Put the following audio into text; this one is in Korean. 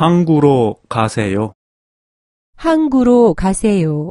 항구로 가세요. 항구로 가세요.